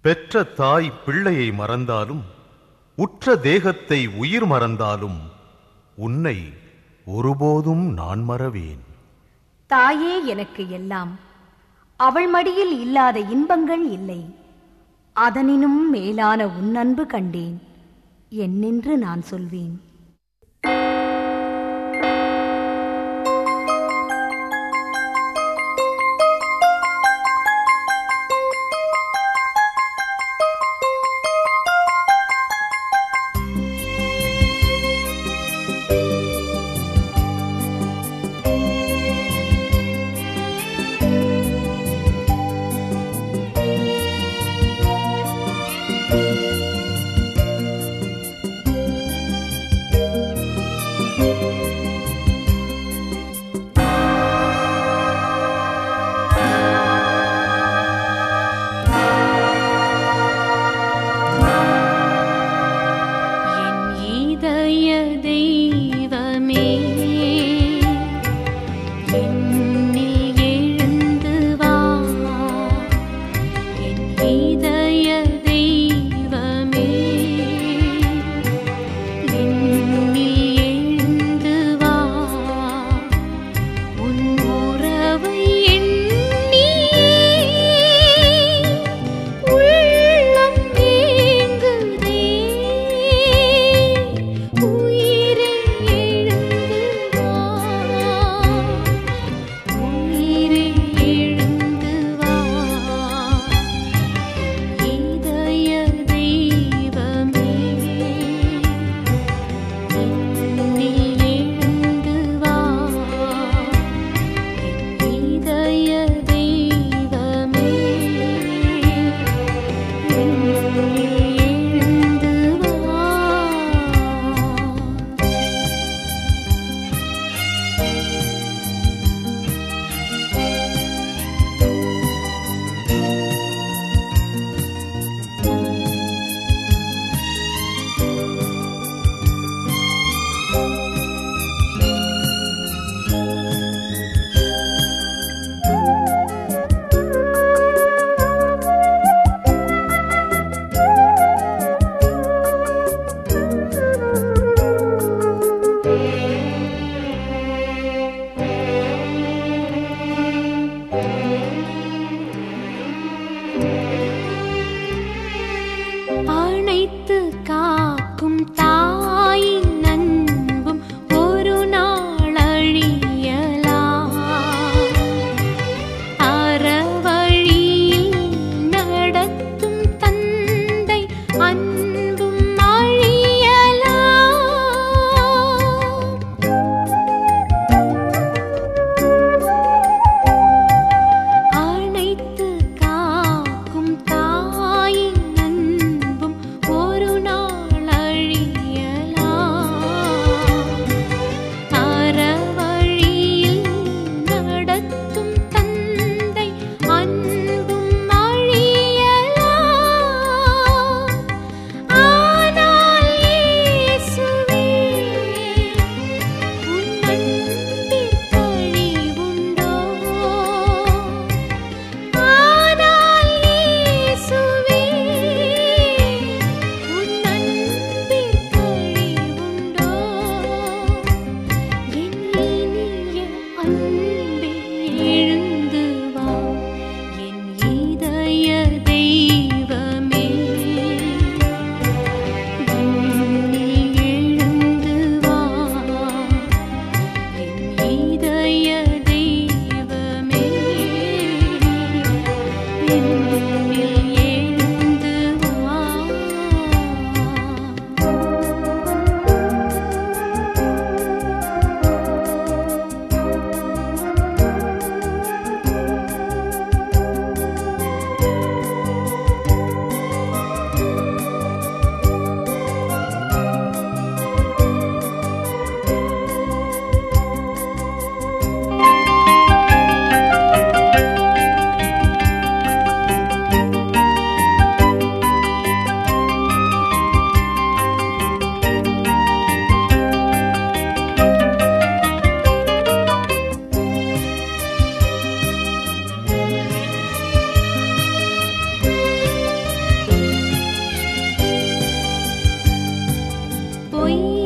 பெற்ற தாய் பிள்ளையை மறந்தாலும் உற்ற தேகத்தை உயிர் மறந்தாலும் உன்னை ஒருபோதும் நான் மறவேன். தாயே எனக்கு எல்லாம். அவள் மடியில் இல்லாத இன்பங்கள் இல்லை. அதனினும் மேலான உன்னன்பு கண்டேன். என்னென்று நான் சொல்வேன். voy